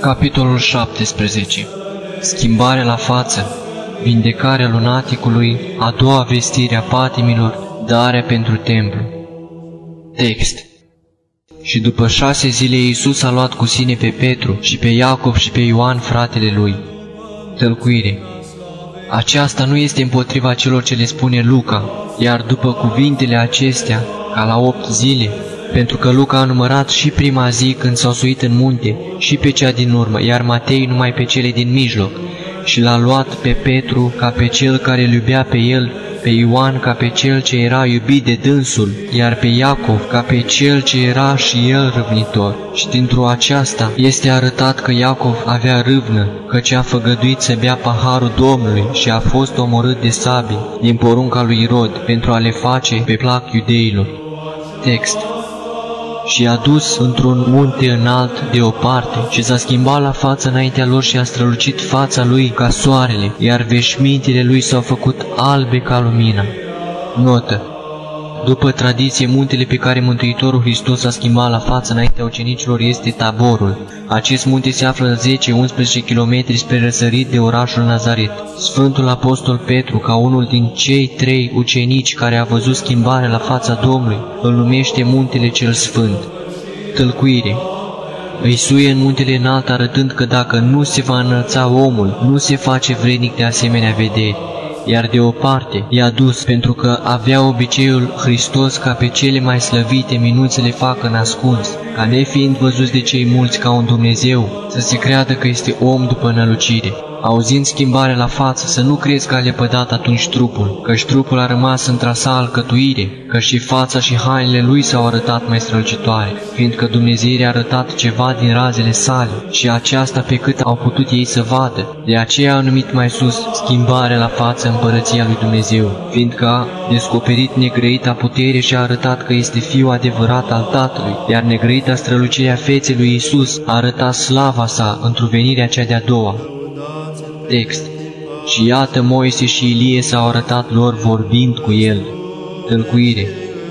Capitolul 17 Schimbarea la față Vindecarea lunaticului A doua vestire a patimilor Darea pentru templu Text Și după șase zile Iisus a luat cu sine pe Petru și pe Iacov și pe Ioan fratele lui. Tălcuire Aceasta nu este împotriva celor ce le spune Luca, iar după cuvintele acestea, ca la opt zile, pentru că Luca a numărat și prima zi când s-au suit în munte și pe cea din urmă, iar Matei numai pe cele din mijloc. Și l-a luat pe Petru ca pe cel care îl iubea pe el, pe Ioan ca pe cel ce era iubit de dânsul, iar pe Iacov ca pe cel ce era și el râvnitor. Și dintr-o aceasta este arătat că Iacov avea râvnă, căci a făgăduit să bea paharul Domnului și a fost omorât de sabii din porunca lui Irod pentru a le face pe plac iudeilor. Text și i-a dus într-un munte înalt de o parte și s-a schimbat la față înaintea lor și a strălucit fața lui ca soarele, iar veșmintele lui s-au făcut albe ca lumina. Notă după tradiție, muntele pe care Mântuitorul Hristos a schimbat la față înaintea ucenicilor este Taborul. Acest munte se află la 10-11 km spre răsărit de orașul Nazaret. Sfântul Apostol Petru, ca unul din cei trei ucenici care a văzut schimbarea la fața Domnului, îl numește muntele cel sfânt. Tălcuire îi suie în muntele înalt arătând că dacă nu se va înălța omul, nu se face vrednic de asemenea vederi iar de o parte i-a dus pentru că avea obiceiul Hristos ca pe cele mai slăvite minuni să le facă în ascuns, ca nefiind văzuți de cei mulți ca un Dumnezeu, să se creadă că este om după nălucire auzind schimbarea la față, să nu crezi că a lepădat atunci trupul, căci trupul a rămas într-a sa alcătuire, că și fața și hainele lui s-au arătat mai strălucitoare, fiindcă Dumnezeu a arătat ceva din razele sale și aceasta pe cât au putut ei să vadă. De aceea a numit mai sus schimbarea la față împărăția lui Dumnezeu, fiindcă a descoperit negrăita putere și a arătat că este Fiul adevărat al Tatălui, iar negrăita strălucirea feței lui Isus a arătat slava sa într-o venirea cea de-a doua. Text Și iată Moise și Ilie s-au arătat lor vorbind cu el. Tălcuire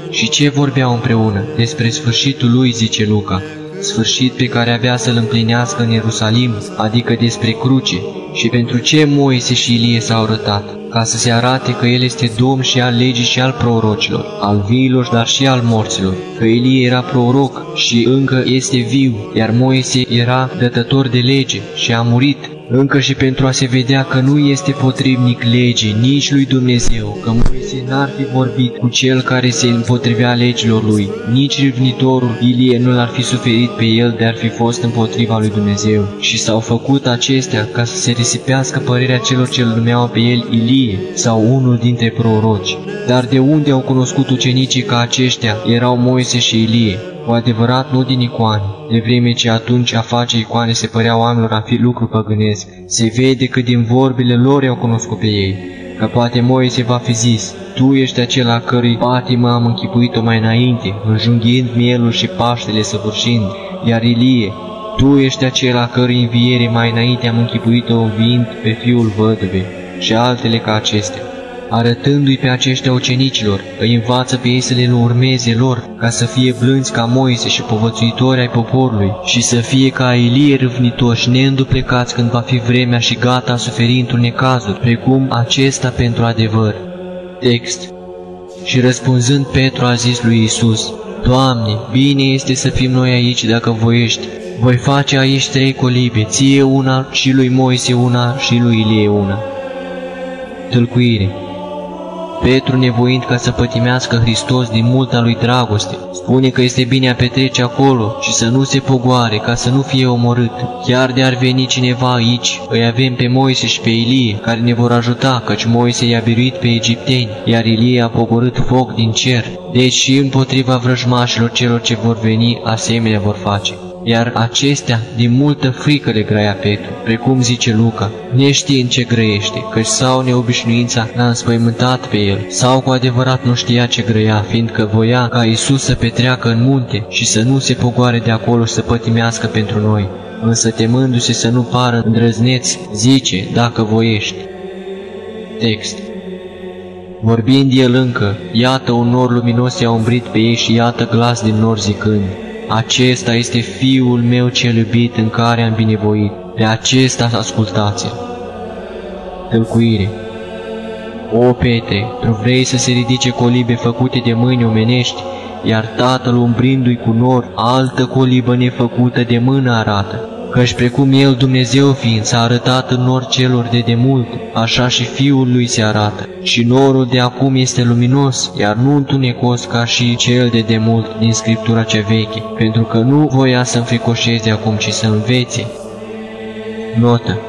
Și ce vorbeau împreună? Despre sfârșitul lui, zice Luca, sfârșit pe care avea să-l împlinească în Ierusalim, adică despre cruce. Și pentru ce Moise și Ilie s-au arătat? Ca să se arate că El este Domn și al legii și al prorocilor, al viilor, dar și al morților, că Ilie era proroc și încă este viu, iar Moise era dătător de lege și a murit încă și pentru a se vedea că nu este potrivnic legii nici lui Dumnezeu, că Moise n-ar fi vorbit cu cel care se împotrivea legilor lui, nici rivnitorul Ilie nu l-ar fi suferit pe el de ar fi fost împotriva lui Dumnezeu. Și s-au făcut acestea ca să se risipească părerea celor ce îl numeau pe el Ilie sau unul dintre proroci. Dar de unde au cunoscut ucenicii că aceștia erau Moise și Ilie? Cu adevărat nu din icoane, de vreme ce atunci a face icoane se părea oamenilor a fi lucru păgânesc. Se vede că din vorbile lor i-au cunoscut pe ei, că poate Moise va fi zis, Tu ești acela cărui patimă am închipuit-o mai înainte, înjunghiind mielul și paștele săvârșind, iar Ilie, Tu ești acela cărui înviere mai înainte am închipuit-o înviind pe fiul văduvei, și altele ca acestea arătându-i pe aceștia ucenicilor, îi învață pe ei să le urmeze lor, ca să fie blânzi ca Moise și povățuitori ai poporului, și să fie ca Ilie râvnitoși, neînduplecați când va fi vremea și gata a suferi într-un necazuri, precum acesta pentru adevăr. Text Și răspunzând Petru a zis lui Isus, Doamne, bine este să fim noi aici dacă voiești. Voi face aici trei colibe, ție una și lui Moise una și lui Ilie una. Tălcuire Petru, nevoind ca să pătimească Hristos din multa lui dragoste, spune că este bine a petrece acolo și să nu se pogoare, ca să nu fie omorât. Chiar de ar veni cineva aici, îi avem pe Moise și pe Ilie, care ne vor ajuta, căci Moise i-a biruit pe egipteni, iar Ilie a pogorât foc din cer. Deci și împotriva vrăjmașilor celor ce vor veni, asemenea vor face. Iar acestea din multă frică le grăia Petru, precum zice Luca, neștiind ce grăiește, căci sau neobișnuința l-a înspăimântat pe el, sau cu adevărat nu știa ce grăia, fiindcă voia ca Isus să petreacă în munte și să nu se pogoare de acolo și să pătimească pentru noi, însă temându-se să nu pară îndrăzneț, zice, dacă voiești. Text Vorbind el încă, iată un nor luminos i-a umbrit pe ei și iată glas din nor zicând, Acesta este Fiul meu cel iubit în care am binevoit, de acesta ascultați-l. Tălcuire. O, Petre, tu vrei să se ridice colibe făcute de mâini omenești, iar tatăl umbrindu-i cu nor, altă colibă nefăcută de mână arată căci precum El, Dumnezeu fiind, s-a arătat în nor celor de demult, așa și Fiul Lui se arată. Și norul de acum este luminos, iar nu întunecos ca și cel de demult din Scriptura cea veche, pentru că nu voia să înfricoșeze acum, ci să învețe. Notă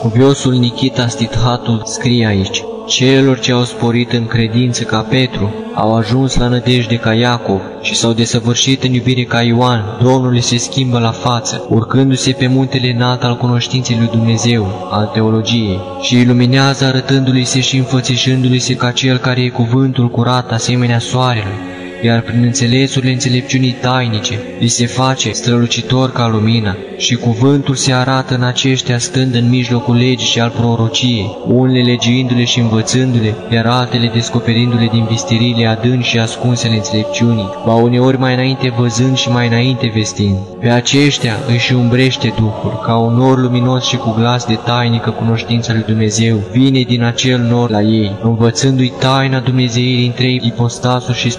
Cuviosul Nikita Stithatul scrie aici, Celor ce au sporit în credință ca Petru, au ajuns la nădejde ca Iacov și s-au desăvârșit în iubire ca Ioan, Domnul le se schimbă la față, urcându-se pe muntele înalt al cunoștinței lui Dumnezeu, al teologiei, și iluminează arătându-li se și înfățișându-li se ca cel care e cuvântul curat asemenea soarelui, iar prin înțelesurile înțelepciunii tainice li se face strălucitor ca lumina și cuvântul se arată în aceștia stând în mijlocul legii și al prorociei, unele legiindu-le și învățându-le, iar altele descoperindu-le din vistirile adânci și ascunsele înțelepciunii, ba uneori mai înainte văzând și mai înainte vestind. Pe aceștia își umbrește Duhul, ca un nor luminos și cu glas de tainică cunoștință lui Dumnezeu, vine din acel nor la ei, învățându-i taina Dumnezeirii între ipostasul și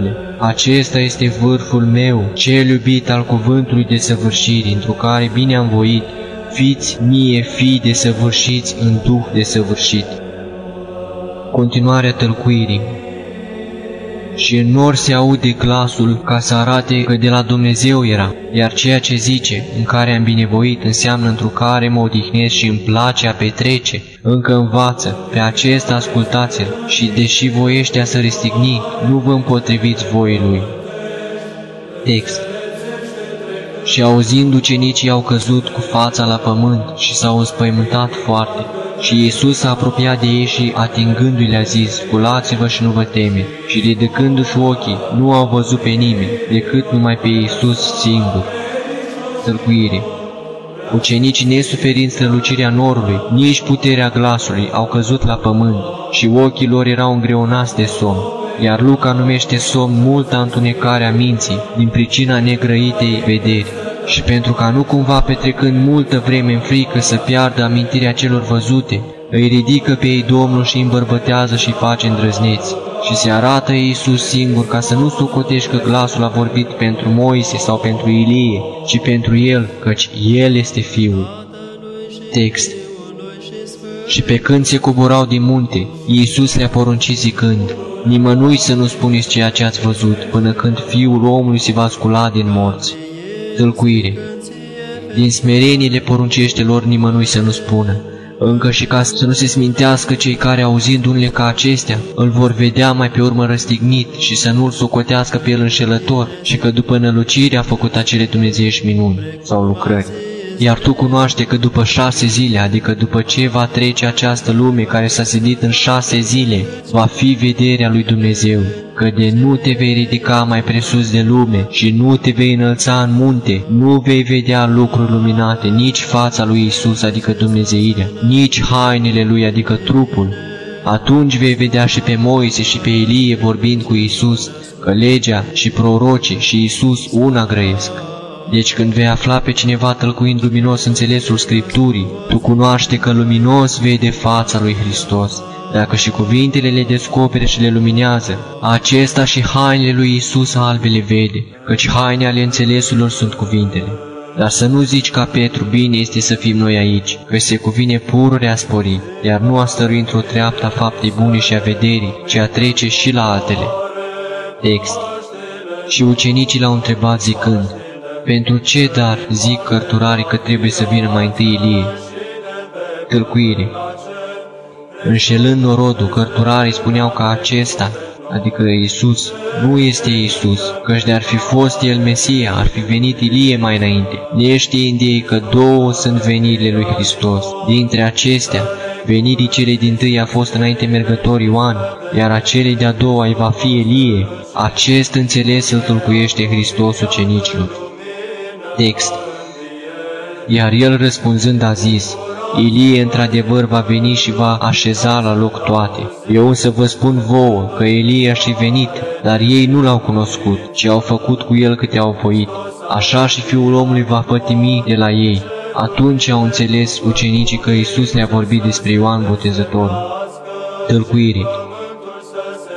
spunându-le, Acesta este vârful meu, cel iubit al cuvântului de săvârșire, într care bine am voit, fiți mie fii de săvârșiți în Duh de săvârșit. Continuarea tălcuirii și în nor se aude glasul ca să arate că de la Dumnezeu era, iar ceea ce zice, în care am binevoit, înseamnă într care mă odihnesc și îmi place a petrece, încă învață, pe acesta ascultați-l. Și deși voiește a să restigni, nu vă împotriviți voii lui. Text. Și auzind ucenicii au căzut cu fața la pământ și s-au înspăimântat foarte, și Iisus s-a apropiat de ei și, atingându-i, le-a zis, Sculați-vă și nu vă teme. Și ridicându-și ochii, nu au văzut pe nimeni, decât numai pe Iisus singur. Tălcuire Ucenicii, nesuferind strălucirea norului, nici puterea glasului, au căzut la pământ și ochii lor erau îngreonați de somn. Iar Luca numește somn multă întunecare a minții, din pricina negrăitei vederi și pentru ca nu cumva petrecând multă vreme în frică să piardă amintirea celor văzute, îi ridică pe ei Domnul și îi îmbărbătează și face îndrăzneți. Și se arată Iisus singur ca să nu socotești că glasul a vorbit pentru Moise sau pentru Ilie, ci pentru El, căci El este Fiul. Text Și pe când se coborau din munte, Iisus le-a poruncit zicând, Nimănui să nu spuneți ceea ce ați văzut, până când Fiul omului se va scula din morți tâlcuire. Din smerenie le poruncește lor nimănui să nu spună, încă și ca să nu se smintească cei care, auzind unele ca acestea, îl vor vedea mai pe urmă răstignit și să nu-l socotească pe el înșelător și că după nălucire a făcut acele dumnezeiești minuni sau lucrări. Iar tu cunoaște că după șase zile, adică după ce va trece această lume care s-a sedit în șase zile, va fi vederea lui Dumnezeu, că de nu te vei ridica mai presus de lume și nu te vei înălța în munte, nu vei vedea lucruri luminate, nici fața lui Isus, adică Dumnezeirea, nici hainele lui, adică trupul. Atunci vei vedea și pe Moise și pe Elie vorbind cu Isus, că legea și prorocii și Isus una grăiesc. Deci când vei afla pe cineva tălcuind luminos înțelesul Scripturii, tu cunoaște că luminos vede fața lui Hristos. Dacă și cuvintele le descopere și le luminează, acesta și hainele lui Isus albe le vede, căci haine ale înțelesurilor sunt cuvintele. Dar să nu zici ca Petru, bine este să fim noi aici, că se cuvine pururi a spori, iar nu a stărui într-o treaptă a faptei bune și a vederii, ci a trece și la altele. Text Și ucenicii l-au întrebat zicând, pentru ce dar zic cărturarii că trebuie să vină mai întâi Ilie? Tâlcuire Înșelând norodul, cărturarii spuneau că acesta adică Isus, nu este Isus, căci de-ar fi fost El Mesia, ar fi venit Ilie mai înainte. Neștiind ei că două sunt venirile lui Hristos. Dintre acestea, venirii celei din tâi a fost înainte mergător Ioan, iar acelei de-a doua îi va fi Elie. Acest înțeles îl tulcuiește Hristos ucenicilor. Text Iar el răspunzând a zis, Ilie într-adevăr va veni și va așeza la loc toate. Eu însă vă spun vouă că Ilie a și venit, dar ei nu l-au cunoscut, ci au făcut cu el câte au voit. Așa și Fiul omului va pătimi de la ei. Atunci au înțeles ucenicii că Isus le-a vorbit despre Ioan Botezătorul. Tălcuire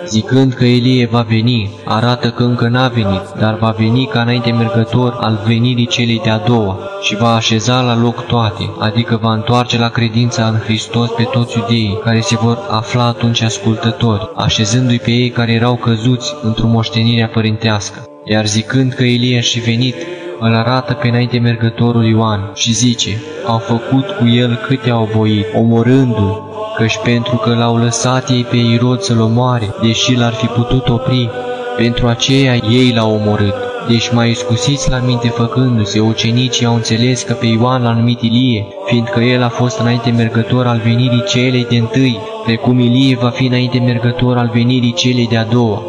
zicând că Elie va veni, arată că încă n-a venit, dar va veni ca înainte mergător al venirii celei de-a doua și va așeza la loc toate, adică va întoarce la credința în Hristos pe toți iudeii, care se vor afla atunci ascultători, așezându-i pe ei care erau căzuți într-o moștenire părintească. Iar zicând că Elie și venit, îl arată pe înainte mergătorul Ioan și zice, au făcut cu el câte au voit, omorându-l, căci pentru că l-au lăsat ei pe Irod să-l omoare, deși l-ar fi putut opri, pentru aceea ei l-au omorât. Deci mai iscusiți la minte făcându-se, ucenicii au înțeles că pe Ioan l-a numit Ilie, fiindcă el a fost înainte mergător al venirii celei de întâi, precum Ilie va fi înainte mergător al venirii celei de-a doua.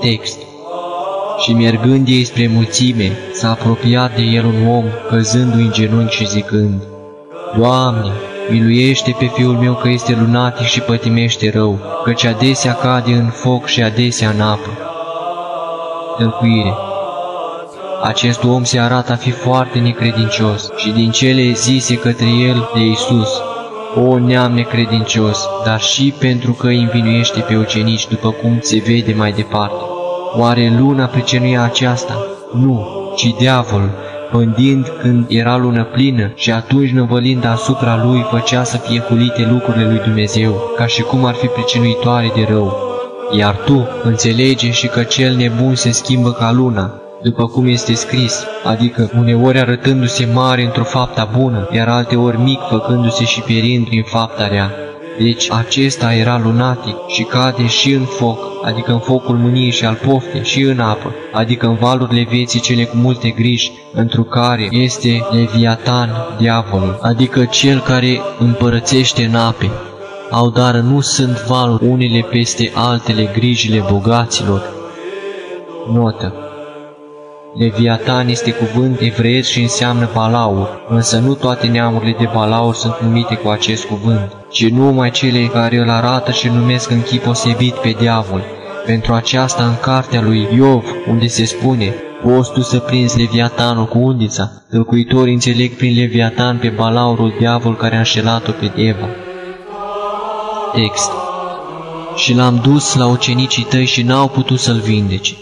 Text și mergând ei spre mulțime, s-a apropiat de el un om, căzându-i în genunchi și zicând, Doamne, miluiește pe fiul meu că este lunatic și pătimește rău, căci adesea cade în foc și adesea în apă. Tălcuire Acest om se arată a fi foarte necredincios și din cele zise către el de Isus, o neam necredincios, dar și pentru că îi învinuiește pe ucenici după cum se vede mai departe. Oare luna pricenuia aceasta? Nu, ci diavolul, pândind când era lună plină și atunci năvălind asupra lui făcea să fie hulite lucrurile lui Dumnezeu, ca și cum ar fi pricinuitoare de rău. Iar tu înțelege și că cel nebun se schimbă ca luna, după cum este scris, adică uneori arătându-se mare într-o fapta bună, iar alteori mic făcându-se și perind prin fapta rea. Deci acesta era lunatic și cade și în foc, adică în focul mâniei și al poftei, și în apă, adică în valurile vieții cele cu multe griji, întru care este Leviatan, diavolul, adică cel care împărățește în ape. Au dar nu sunt valuri unele peste altele grijile bogaților. Notă Leviatan este cuvânt evreiesc și înseamnă balaur, însă nu toate neamurile de balaur sunt numite cu acest cuvânt, ci numai cele care îl arată și îl numesc în chip osebit pe diavol. Pentru aceasta în cartea lui Iov, unde se spune, Poți tu să prinzi Leviatanul cu undița? Tălcuitorii înțeleg prin Leviatan pe balaurul diavol care a înșelat-o pe Eva. Text Și l-am dus la ucenicii tăi și n-au putut să-l vindece.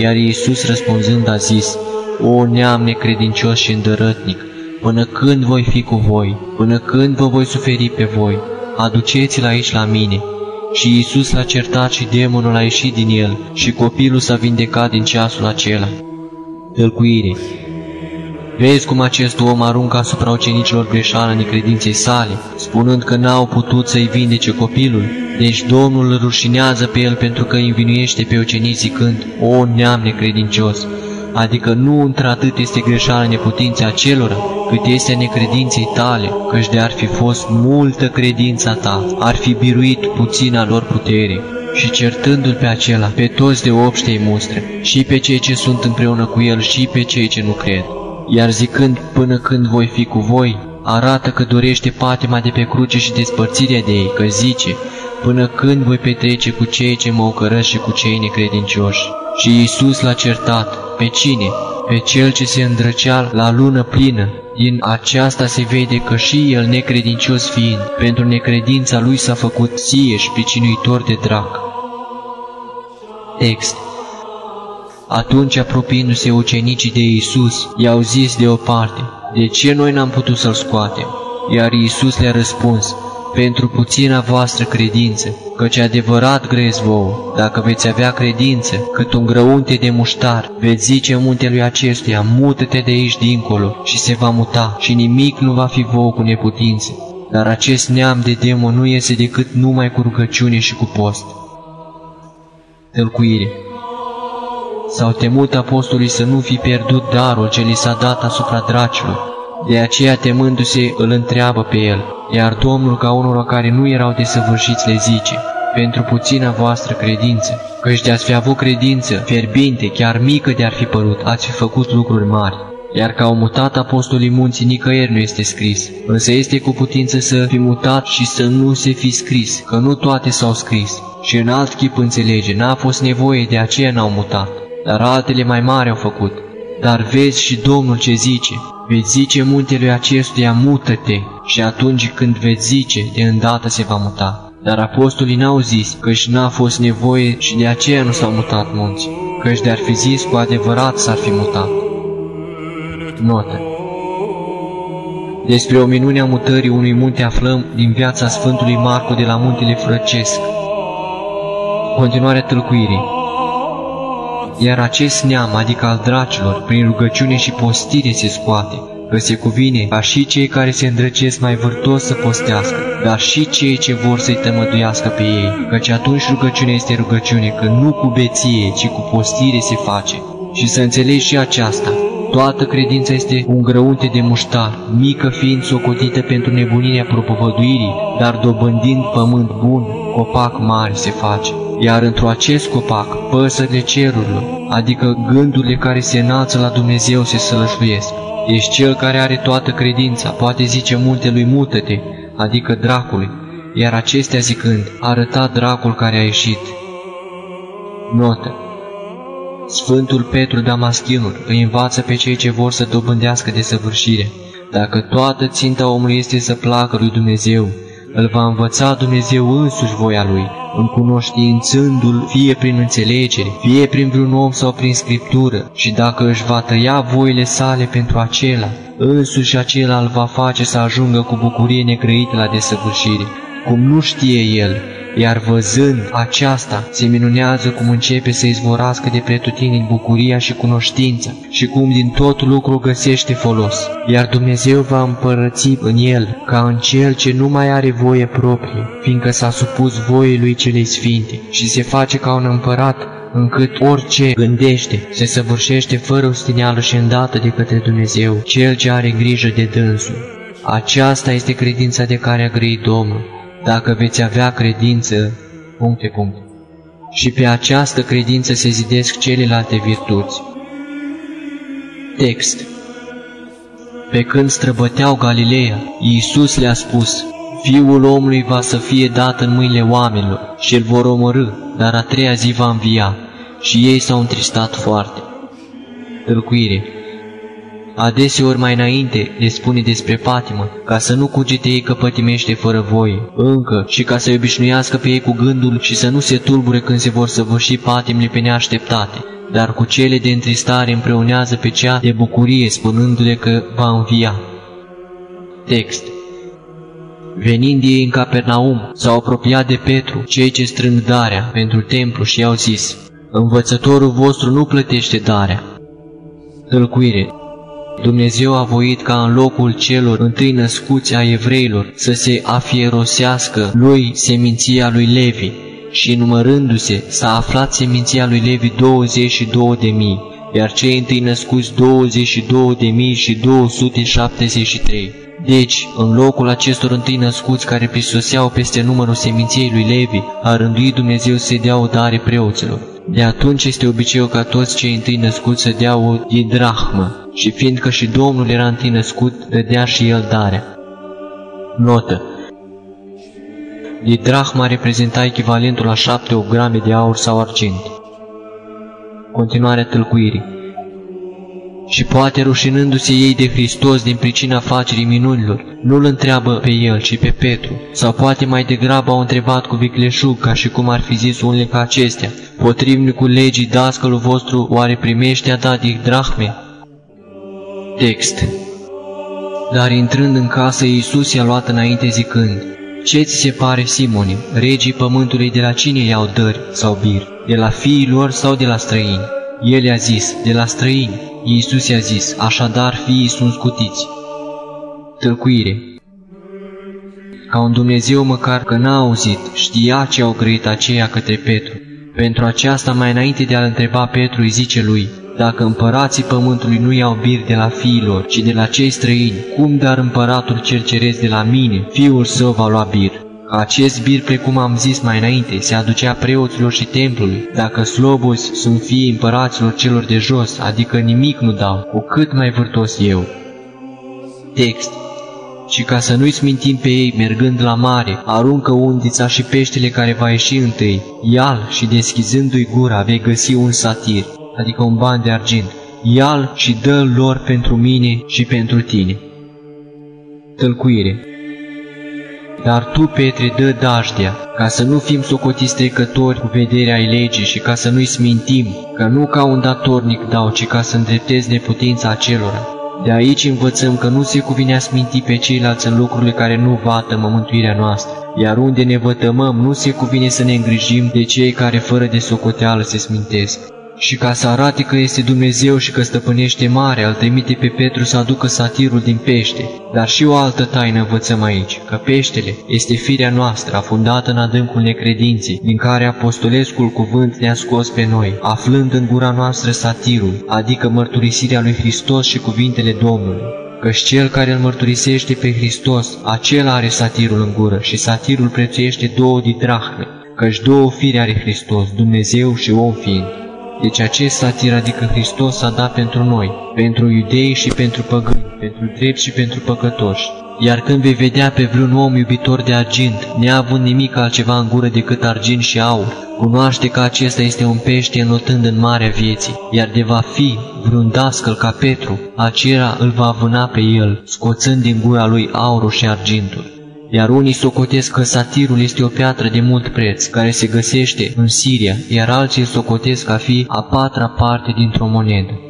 Iar Iisus răspunzând a zis, O neam necredincios și îndărătnic, până când voi fi cu voi, până când vă voi suferi pe voi, aduceți-l aici la mine. Și Iisus l-a certat și demonul a ieșit din el și copilul s-a vindecat din ceasul acela. Tălcuire Vezi cum acest om aruncă asupra ucenicilor greșeala necredinței sale, spunând că n-au putut să-i vindece copilul? Deci Domnul îl rușinează pe el pentru că îi învinuiește pe ucenici zicând, O neam necredincios! Adică nu într-atât este greșeala neputința acelora, cât este necredinței tale, căci de ar fi fost multă credința ta, ar fi biruit puțina lor putere și certându-l pe acela, pe toți de obște mustre, și pe cei ce sunt împreună cu el și pe cei ce nu cred iar zicând până când voi fi cu voi, arată că dorește patima de pe cruce și despărțirea de ei, că zice, până când voi petrece cu cei ce mă ocărăsc și cu cei necredincioși. Și Iisus l-a certat, pe cine? Pe cel ce se îndrăcea la lună plină. Din aceasta se vede că și el necredincios fiind, pentru necredința lui s-a făcut și pricinuitor de drac. Text atunci, apropiindu-se ucenicii de Iisus, i-au zis deoparte, De ce noi n-am putut să-l scoatem? Iar Iisus le-a răspuns, Pentru puțina voastră credință, căci adevărat grezi vouă, dacă veți avea credință, cât un grăunte de muștar, veți zice muntelui acestuia, mută-te de aici dincolo, și se va muta, și nimic nu va fi vouă cu neputință. Dar acest neam de demon nu iese decât numai cu rugăciune și cu post. Tălcuire S-au temut apostolii să nu fi pierdut darul ce li s-a dat asupra dracilor. De aceea, temându-se, îl întreabă pe el, iar Domnul, ca unul care nu erau desăvârșiți, le zice, pentru puțina voastră credință, căci de-ați fi avut credință fierbinte, chiar mică de-ar fi părut, ați fi făcut lucruri mari. Iar că au mutat apostolii munții nicăieri nu este scris, însă este cu putință să fi mutat și să nu se fi scris, că nu toate s-au scris. Și în alt chip înțelege, n-a fost nevoie, de aceea n-au mutat, dar altele mai mari au făcut. Dar vezi și Domnul ce zice, veți zice muntelui acestuia, mută-te, și atunci când veți zice, de îndată se va muta. Dar apostolii n-au zis căci n-a fost nevoie și de aceea nu s-au mutat munți, căci de-ar fi zis cu adevărat s-ar fi mutat. Notă Despre o minune a mutării unui munte aflăm din viața Sfântului Marcu de la muntele Frăcesc. Continuarea tâlcuirii Iar acest neam, adică al dracilor, prin rugăciune și postire se scoate, că se cuvine ca și cei care se îndrăcesc mai vârtos să postească, dar și cei ce vor să-i tămăduiască pe ei, căci atunci rugăciunea este rugăciune, că nu cu beție, ci cu postire se face. Și să înțelegi și aceasta, toată credința este un grăunte de muștar, mică fiind socotită pentru nebunirea propovăduirii, dar dobândind pământ bun, copac mare se face. Iar într-o acest copac, păsările cerurilor, adică gândurile care se înalță la Dumnezeu se sălășluiesc. Ești cel care are toată credința, poate zice muntelui mută-te, adică dracului, iar acestea zicând, arăta dracul care a ieșit. Notă Sfântul Petru Damaschinul îi învață pe cei ce vor să dobândească de săvârșire. Dacă toată ținta omului este să placă lui Dumnezeu, îl va învăța Dumnezeu însuși voia lui, încunoștințându-l fie prin înțelegere, fie prin vreun om sau prin scriptură, și dacă își va tăia voile sale pentru acela, însuși acela îl va face să ajungă cu bucurie negrăită la desăvârșire. Cum nu știe el, iar văzând aceasta, se minunează cum începe să izvorască de pretutini bucuria și cunoștința și cum din tot lucru găsește folos. Iar Dumnezeu va împărăți în el, ca în cel ce nu mai are voie proprie, fiindcă s-a supus voii lui celei sfinte și se face ca un împărat încât orice gândește se săvârșește fără ostineală și îndată de către Dumnezeu, Cel ce are grijă de dânsul. Aceasta este credința de care a grăit Domnul dacă veți avea credință, puncte, puncte. Și pe această credință se zidesc celelalte virtuți. Text Pe când străbăteau Galileea, Iisus le-a spus, Fiul omului va să fie dat în mâinile oamenilor și îl vor omorâ, dar a treia zi va învia. Și ei s-au întristat foarte. Tălcuire Adeseori mai înainte le spune despre patimă, ca să nu cugete ei că pătimește fără voie, încă și ca să-i obișnuiască pe ei cu gândul și să nu se tulbure când se vor săvârși patimile pe neașteptate, dar cu cele de întristare împreunează pe cea de bucurie, spunându-le că va învia. Text Venind ei în Capernaum, s-au apropiat de Petru, cei ce strâng darea pentru templu și i-au zis, Învățătorul vostru nu plătește darea. Tălcuire Dumnezeu a voit ca în locul celor întâi născuți a evreilor să se afierosească lui seminția lui Levi și numărându-se s-a aflat seminția lui Levi 22 de mii, iar cei întâi născuți 22 de mii și 273. Deci, în locul acestor întâi născuți care prisoseau peste numărul seminției lui Levi, a rânduit Dumnezeu să dea o dare preoților. De atunci este obiceiul ca toți cei întâi născuți să dea o didrahmă, și fiindcă și Domnul era întâi născut, dădea și el darea. Notă Didrahma reprezenta echivalentul la șapte grame de aur sau argint. Continuarea tâlcuirii și poate rușinându-se ei de Hristos din pricina facerii minunilor, nu-l întreabă pe el, ci pe Petru, sau poate mai degrabă au întrebat cu vicleșug, ca și cum ar fi zis unele ca acestea, potrivnicul legii dascălul vostru oare primește a dat drahme? Text Dar intrând în casă, Iisus i-a luat înainte zicând, Ce ți se pare, Simone, regii pământului de la cine iau dări sau bir? De la fiii lor sau de la străini? El i-a zis, de la străini. Iisus i-a zis, așadar fiii sunt scutiți. Tălcuire Ca un Dumnezeu măcar că n-a auzit, știa ce au grăit aceia către Petru, Pentru aceasta, mai înainte de a-l întreba Petru, îi zice lui, dacă împărații pământului nu iau bir de la fiilor, ci de la cei străini, cum dar împăratul cel ceresc de la mine, fiul său va lua bir? Acest bir, precum am zis mai înainte, se aducea preoților și templului. Dacă slobozi sunt fii împăraților celor de jos, adică nimic nu dau, cu cât mai vârtos eu. Text și ca să nu-i smintim pe ei mergând la mare, aruncă undița și peștele care va ieși întâi. Ial și deschizându-i gura vei găsi un satir, adică un ban de argint. Ial și dă lor pentru mine și pentru tine. Tălcuire dar tu, Petre, dă dajdea, ca să nu fim socotiți trecători cu vederea ai legii și ca să nu-i smintim, că nu ca un datornic dau, ci ca să îndreptezi neputința acelora. De aici învățăm că nu se cuvine a sminti pe ceilalți în lucrurile care nu vată mântuirea noastră, iar unde ne vătămăm nu se cuvine să ne îngrijim de cei care fără de socoteală se smintesc. Și ca să arate că este Dumnezeu și că stăpânește mare, îl trimite pe Petru să aducă satirul din pește. Dar și o altă taină învățăm aici, că peștele este firea noastră, afundată în adâncul necredinței, din care apostolescul cuvânt ne-a scos pe noi, aflând în gura noastră satirul, adică mărturisirea lui Hristos și cuvintele Domnului căci cel care îl mărturisește pe Hristos, acela are satirul în gură și satirul prețuiește două didrahme, căci două fire are Hristos, Dumnezeu și om fiind. Deci acest satir, adică Hristos, a dat pentru noi, pentru iudei și pentru păgâni, pentru drept și pentru păcătoși. Iar când vei vedea pe vreun om iubitor de argint, neavând nimic altceva în gură decât argint și aur, cunoaște că acesta este un pește înotând în marea vieții, iar de va fi vreun dascăl ca Petru, acela îl va vâna pe el, scoțând din gura lui aurul și argintul iar unii socotesc că satirul este o piatră de mult preț, care se găsește în Siria, iar alții îl socotesc a fi a patra parte dintr-o monedă.